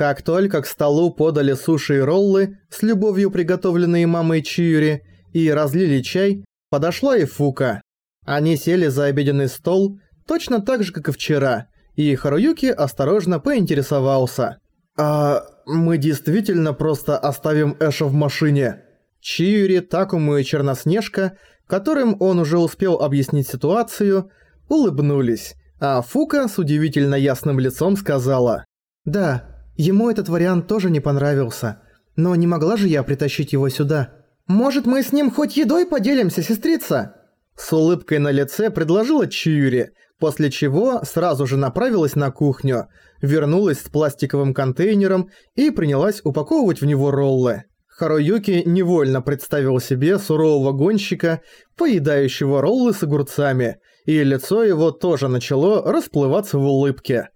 Как только к столу подали суши и роллы, с любовью приготовленные мамой Чиюри, и разлили чай, подошла и Фука. Они сели за обеденный стол, точно так же, как и вчера, и Харуюки осторожно поинтересовался. «А мы действительно просто оставим Эша в машине?» Чиюри, Такому и Черноснежка, которым он уже успел объяснить ситуацию, улыбнулись, а Фука с удивительно ясным лицом сказала «Да, ему этот вариант тоже не понравился, но не могла же я притащить его сюда». «Может, мы с ним хоть едой поделимся, сестрица?» С улыбкой на лице предложила Чиюри, после чего сразу же направилась на кухню, вернулась с пластиковым контейнером и принялась упаковывать в него роллы. Харуюки невольно представил себе сурового гонщика, поедающего роллы с огурцами, и лицо его тоже начало расплываться в улыбке.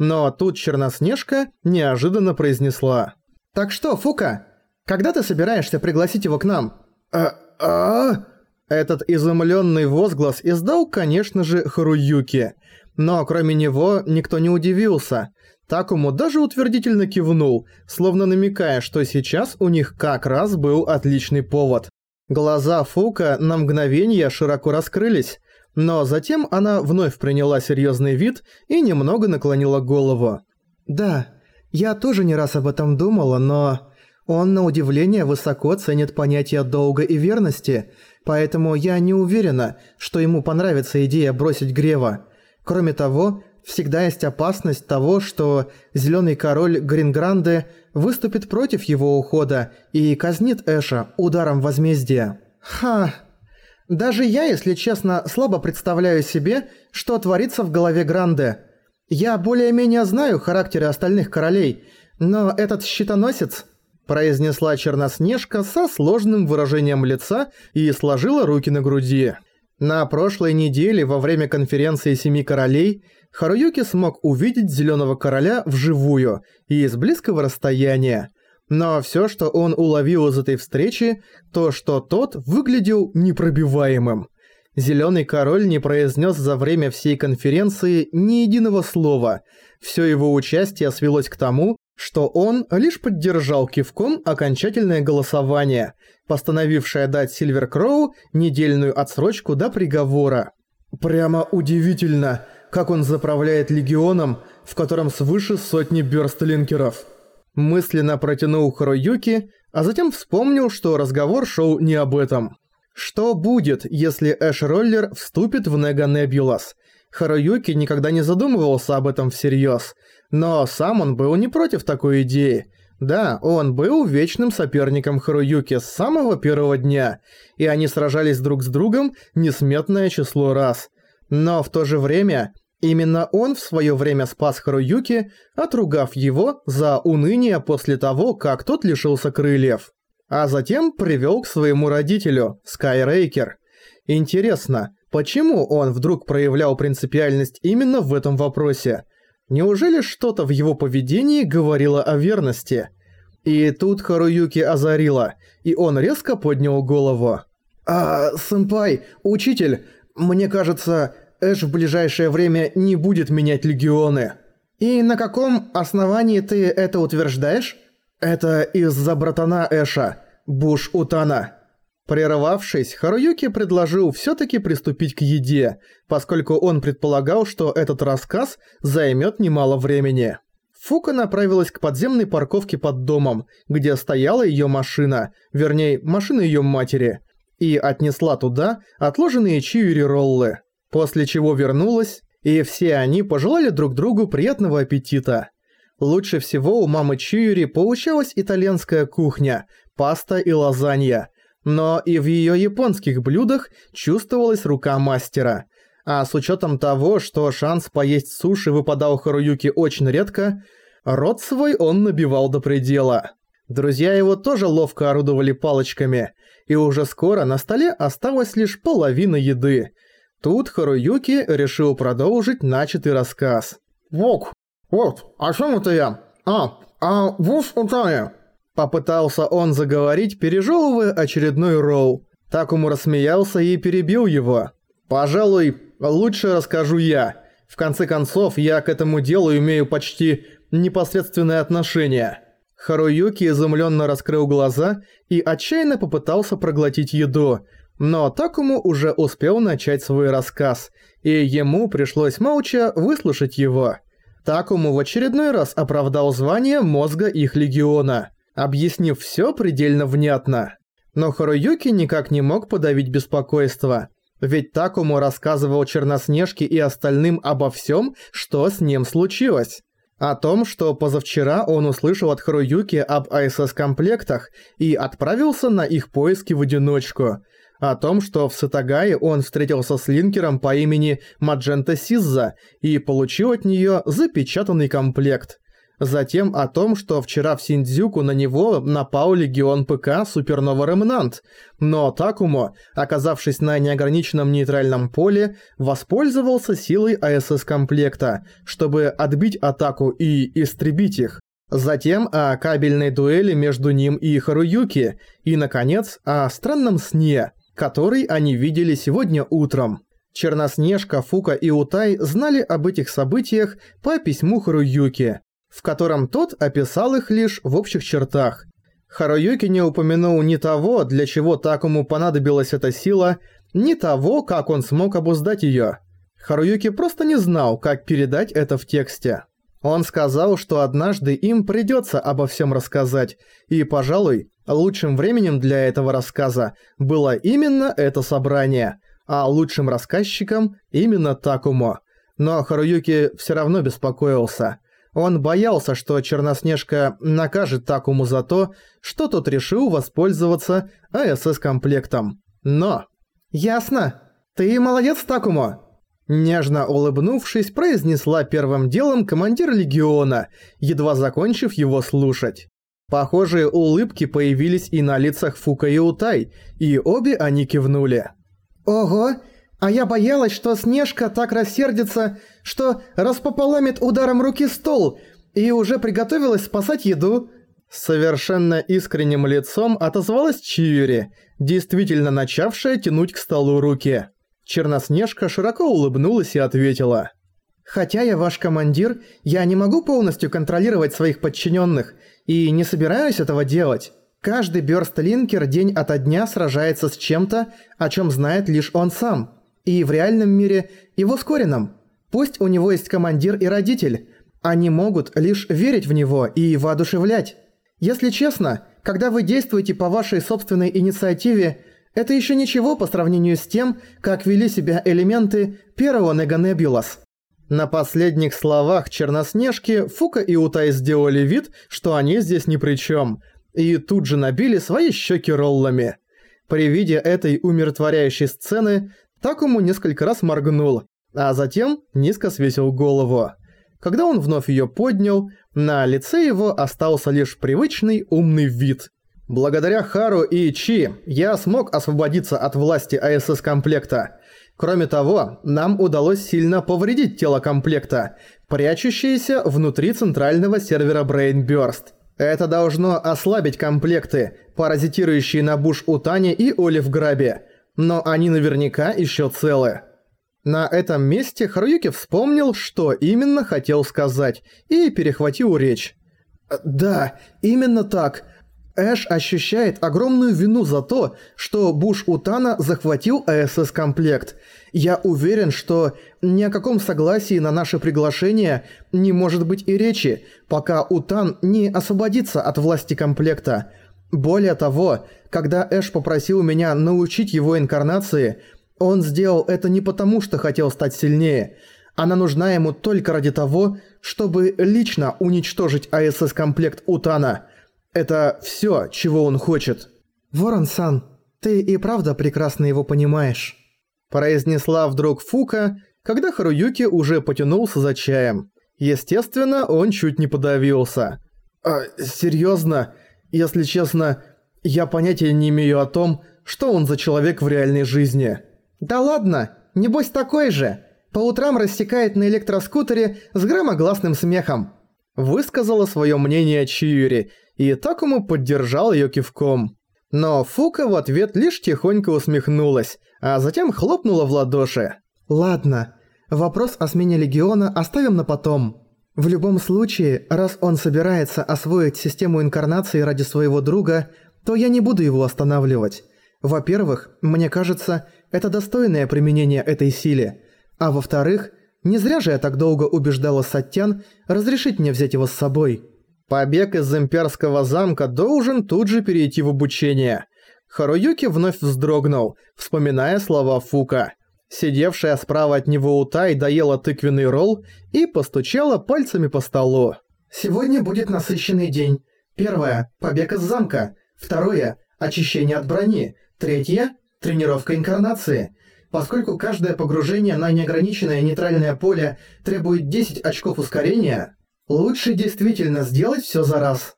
Но тут Черноснежка неожиданно произнесла. «Так что, Фука, когда ты собираешься пригласить его к нам?» «А... а...» Этот изумленный возглас издал, конечно же, Харуюки. Но кроме него никто не удивился. Такому даже утвердительно кивнул, словно намекая, что сейчас у них как раз был отличный повод. Глаза Фука на мгновение широко раскрылись, но затем она вновь приняла серьезный вид и немного наклонила голову. «Да, я тоже не раз об этом думала, но он на удивление высоко ценит понятие долга и верности, поэтому я не уверена, что ему понравится идея бросить Грева. Кроме того, всегда есть опасность того, что Зелёный Король Грингранде выступит против его ухода и казнит Эша ударом возмездия. Ха! Даже я, если честно, слабо представляю себе, что творится в голове Гранде. Я более-менее знаю характеры остальных королей, но этот щитоносец произнесла Черноснежка со сложным выражением лица и сложила руки на груди. На прошлой неделе во время конференции Семи Королей Харуюки смог увидеть Зелёного Короля вживую и с близкого расстояния. Но всё, что он уловил из этой встречи, то что тот выглядел непробиваемым. Зелёный Король не произнес за время всей конференции ни единого слова. Всё его участие свелось к тому, что он лишь поддержал кивком окончательное голосование, постановившее дать Сильвер Кроу недельную отсрочку до приговора. Прямо удивительно, как он заправляет легионом, в котором свыше сотни бёрстлинкеров. Мысленно протянул Харуюки, а затем вспомнил, что разговор шел не об этом. Что будет, если Эш Роллер вступит в Нега Небулас? Харуюки никогда не задумывался об этом всерьез, но сам он был не против такой идеи. Да, он был вечным соперником Харуюки с самого первого дня, и они сражались друг с другом несметное число раз. Но в то же время, именно он в свое время спас Харуюки, отругав его за уныние после того, как тот лишился крыльев. А затем привел к своему родителю, Скайрейкер. Интересно, почему он вдруг проявлял принципиальность именно в этом вопросе? Неужели что-то в его поведении говорило о верности? И тут Харуюки озарила, и он резко поднял голову. «А, сэмпай, учитель, мне кажется, Эш в ближайшее время не будет менять легионы». «И на каком основании ты это утверждаешь?» «Это из-за братана Эша, Буш Утана». Прервавшись, Харуюки предложил всё-таки приступить к еде, поскольку он предполагал, что этот рассказ займёт немало времени. Фука направилась к подземной парковке под домом, где стояла её машина, вернее, машина её матери, и отнесла туда отложенные чиури роллы, после чего вернулась, и все они пожелали друг другу приятного аппетита. Лучше всего у мамы Чиури получалась итальянская кухня, паста и лазанья – но и в её японских блюдах чувствовалась рука мастера. А с учётом того, что шанс поесть суши выпадал Харуюки очень редко, рот свой он набивал до предела. Друзья его тоже ловко орудовали палочками, и уже скоро на столе осталась лишь половина еды. Тут Харуюки решил продолжить начатый рассказ. «Вот, вот, о чём это я? А, а, вуз утая». Попытался он заговорить, пережевывая очередной роу. Такому рассмеялся и перебил его. «Пожалуй, лучше расскажу я. В конце концов, я к этому делу имею почти непосредственное отношение. Харуюки изумленно раскрыл глаза и отчаянно попытался проглотить еду, но Такому уже успел начать свой рассказ, и ему пришлось молча выслушать его. Такому в очередной раз оправдал звание мозга их легиона, объяснив все предельно внятно. Но Харуюки никак не мог подавить беспокойство. Ведь Такому рассказывал Черноснежке и остальным обо всем, что с ним случилось. О том, что позавчера он услышал от Харуюки об АСС-комплектах и отправился на их поиски в одиночку – о том, что в Сатагае он встретился с линкером по имени Маджента Сизза и получил от неё запечатанный комплект. Затем о том, что вчера в Синдзюку на него напал легион ПК Супернова Ремнант, но Такумо, оказавшись на неограниченном нейтральном поле, воспользовался силой АСС-комплекта, чтобы отбить атаку и истребить их. Затем о кабельной дуэли между ним и Харуюки, и, наконец, о странном сне – который они видели сегодня утром. Черноснежка, Фука и Утай знали об этих событиях по письму Харуюки, в котором тот описал их лишь в общих чертах. Харуюки не упомянул ни того, для чего Такому понадобилась эта сила, ни того, как он смог обуздать её. Харуюки просто не знал, как передать это в тексте. Он сказал, что однажды им придётся обо всем рассказать, и, пожалуй, Лучшим временем для этого рассказа было именно это собрание, а лучшим рассказчиком именно Такумо. Но Харуюки все равно беспокоился. Он боялся, что Черноснежка накажет Такому за то, что тот решил воспользоваться АСС-комплектом. Но... «Ясно. Ты молодец, Такумо!» Нежно улыбнувшись, произнесла первым делом командир Легиона, едва закончив его слушать. Похожие улыбки появились и на лицах Фука и Утай, и обе они кивнули. «Ого! А я боялась, что Снежка так рассердится, что распополамит ударом руки стол, и уже приготовилась спасать еду». Совершенно искренним лицом отозвалась Чиури, действительно начавшая тянуть к столу руки. Черноснежка широко улыбнулась и ответила. «Хотя я ваш командир, я не могу полностью контролировать своих подчиненных, и не собираюсь этого делать. Каждый бёрст-линкер день ото дня сражается с чем-то, о чем знает лишь он сам. И в реальном мире, и в ускоренном. Пусть у него есть командир и родитель, они могут лишь верить в него и воодушевлять. Если честно, когда вы действуете по вашей собственной инициативе, это еще ничего по сравнению с тем, как вели себя элементы первого Неганебулас. На последних словах Черноснежки Фука и Утай сделали вид, что они здесь ни при чем, и тут же набили свои щеки роллами. При виде этой умиротворяющей сцены Такому несколько раз моргнул, а затем низко свесил голову. Когда он вновь ее поднял, на лице его остался лишь привычный умный вид. Благодаря Хару и Чи я смог освободиться от власти АСС-комплекта. Кроме того, нам удалось сильно повредить тело комплекта, прячущееся внутри центрального сервера Brainburst. Это должно ослабить комплекты, паразитирующие на Буш Утане и Олив Грабе, но они наверняка еще целы. На этом месте Харуюки вспомнил, что именно хотел сказать, и перехватил речь. «Да, именно так. Эш ощущает огромную вину за то, что Буш Утана захватил АСС-комплект. Я уверен, что ни о каком согласии на наше приглашение не может быть и речи, пока Утан не освободится от власти комплекта. Более того, когда Эш попросил меня научить его инкарнации, он сделал это не потому, что хотел стать сильнее. Она нужна ему только ради того, чтобы лично уничтожить АСС-комплект Утана – это всё, чего он хочет. Ворон-сан, ты и правда прекрасно его понимаешь. Произнесла вдруг Фука, когда Харуюки уже потянулся за чаем. Естественно, он чуть не подавился. А, серьёзно? Если честно, я понятия не имею о том, что он за человек в реальной жизни. Да ладно, небось такой же. По утрам рассекает на электроскутере с громогласным смехом. Высказала своё мнение Чиюри, и Такому поддержал её кивком. Но Фука в ответ лишь тихонько усмехнулась, а затем хлопнула в ладоши. «Ладно, вопрос о смене Легиона оставим на потом. В любом случае, раз он собирается освоить систему инкарнации ради своего друга, то я не буду его останавливать. Во-первых, мне кажется, это достойное применение этой силе. А во-вторых, не зря же я так долго убеждала Саттян разрешить мне взять его с собой. Побег из имперского замка должен тут же перейти в обучение. Харуюки вновь вздрогнул, вспоминая слова Фука. Сидевшая справа от него Утай доела тыквенный ролл и постучала пальцами по столу. «Сегодня будет насыщенный день. Первое – побег из замка. Второе – очищение от брони. Третье – тренировка инкарнации. Поскольку каждое погружение на неограниченное нейтральное поле требует 10 очков ускорения, лучше действительно сделать все за раз».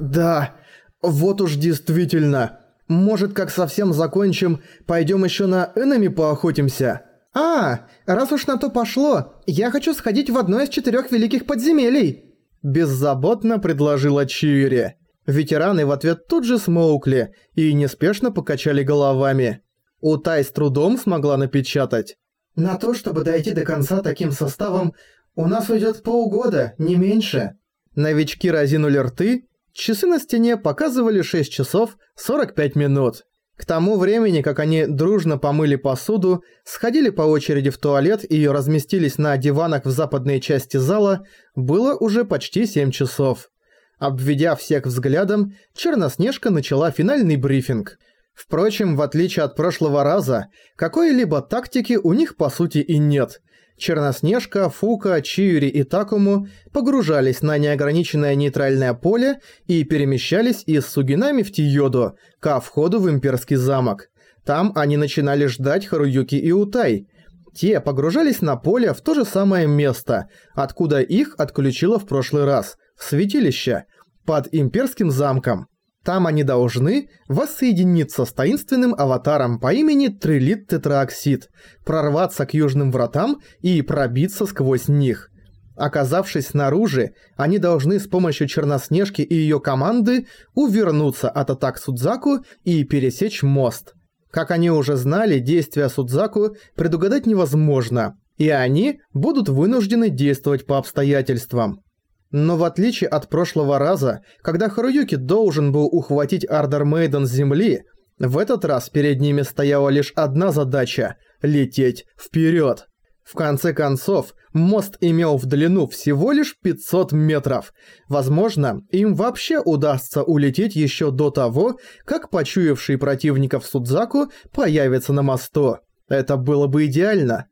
«Да, вот уж действительно». Может, как совсем закончим, пойдем еще на энеми поохотимся? А, раз уж на то пошло, я хочу сходить в одно из четырех великих подземелий. Беззаботно предложила Чиури. Ветераны в ответ тут же смоукли и неспешно покачали головами. Утай с трудом смогла напечатать. На то, чтобы дойти до конца таким составом, у нас уйдет полгода, не меньше. Новички разинули рты Часы на стене показывали 6 часов 45 минут. К тому времени, как они дружно помыли посуду, сходили по очереди в туалет и разместились на диванах в западной части зала, было уже почти 7 часов. Обведя всех взглядом, Черноснежка начала финальный брифинг. Впрочем, в отличие от прошлого раза, какой-либо тактики у них по сути и нет – Черноснежка, Фука, Чиури и Такому погружались на неограниченное нейтральное поле и перемещались из Сугинами в Тиоду, ко входу в Имперский замок. Там они начинали ждать Харуюки и Утай. Те погружались на поле в то же самое место, откуда их отключило в прошлый раз, в святилище, под Имперским замком. Там они должны воссоединиться с таинственным аватаром по имени Трилит Тетраоксид, прорваться к южным вратам и пробиться сквозь них. Оказавшись снаружи, они должны с помощью Черноснежки и ее команды увернуться от атак Судзаку и пересечь мост. Как они уже знали, действия Судзаку предугадать невозможно, и они будут вынуждены действовать по обстоятельствам. Но в отличие от прошлого раза, когда Харуюки должен был ухватить Ардер Мейден с земли, в этот раз перед ними стояла лишь одна задача – лететь вперед. В конце концов, мост имел в длину всего лишь 500 метров. Возможно, им вообще удастся улететь еще до того, как почуявший противников Судзаку появится на мосту. Это было бы идеально.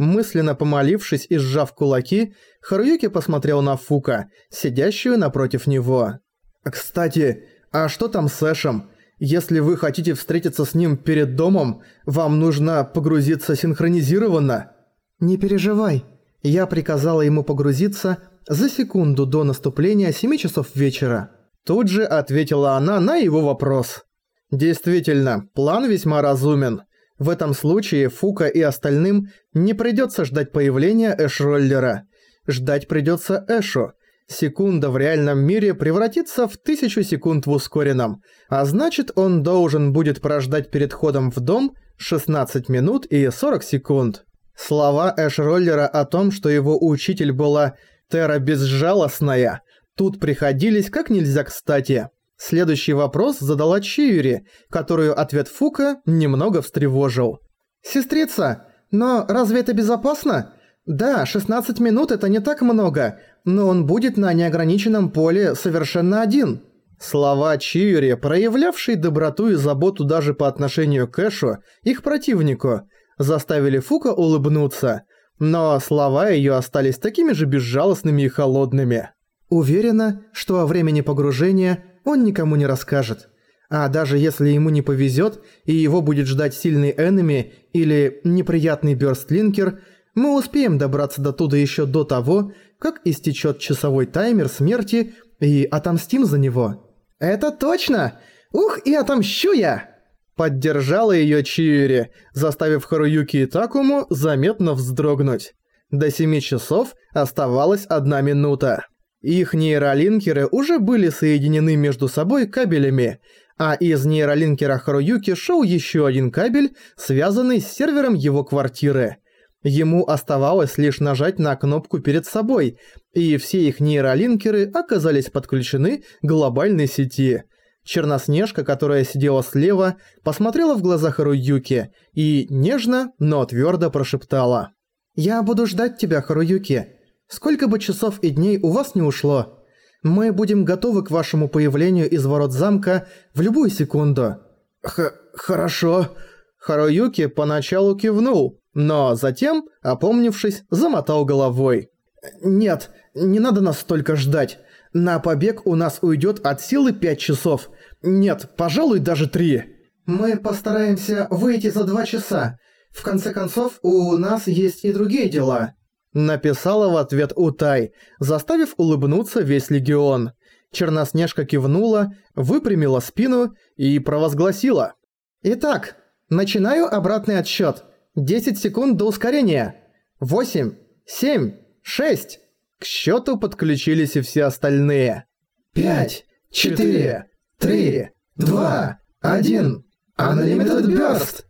Мысленно помолившись и сжав кулаки, Харуюки посмотрел на Фука, сидящую напротив него. «Кстати, а что там с Эшем? Если вы хотите встретиться с ним перед домом, вам нужно погрузиться синхронизированно». «Не переживай, я приказала ему погрузиться за секунду до наступления 7 часов вечера». Тут же ответила она на его вопрос. Действительно, план весьма разумен. В этом случае Фука и остальным не придется ждать появления Эш-роллера. Ждать придется Эшу. Секунда в реальном мире превратится в тысячу секунд в ускоренном, а значит он должен будет прождать перед ходом в дом 16 минут и 40 секунд. Слова Эш-роллера о том, что его учитель была «Терра безжалостная», тут приходились как нельзя кстати. Следующий вопрос задала Чиури, которую ответ Фука немного встревожил. «Сестрица, но разве это безопасно? Да, 16 минут это не так много, но он будет на неограниченном поле совершенно один». Слова Чиури, проявлявшие доброту и заботу даже по отношению к Эшу, их противнику, заставили Фука улыбнуться, но слова её остались такими же безжалостными и холодными. «Уверена, что о времени погружения он никому не расскажет. А даже если ему не повезет и его будет ждать сильный энеми или неприятный бёрстлинкер, мы успеем добраться до туда еще до того, как истечет часовой таймер смерти и отомстим за него. «Это точно! Ух, и отомщу я!» Поддержала её Чиури, заставив Харуюки и Такому заметно вздрогнуть. До семи часов оставалась одна минута. Их нейролинкеры уже были соединены между собой кабелями, а из нейролинкера Харуюки шел еще один кабель, связанный с сервером его квартиры. Ему оставалось лишь нажать на кнопку перед собой, и все их нейролинкеры оказались подключены к глобальной сети. Черноснежка, которая сидела слева, посмотрела в глаза Харуюки и нежно, но твердо прошептала. «Я буду ждать тебя, Харуюки. Сколько бы часов и дней у вас не ушло, мы будем готовы к вашему появлению из ворот замка в любую секунду». Х «Хорошо». Харуюки поначалу кивнул, но затем, опомнившись, замотал головой. «Нет, не надо нас столько ждать. На побег у нас уйдет от силы пять часов. Нет, пожалуй, даже три». «Мы постараемся выйти за два часа. В конце концов, у нас есть и другие дела». Написала в ответ Утай, заставив улыбнуться весь легион. Черноснежка кивнула, выпрямила спину и провозгласила. «Итак, начинаю обратный отсчет. 10 секунд до ускорения. 8, 7, 6. К счету подключились и все остальные. 5, 4, 3, 2, 1. Unlimited Burst!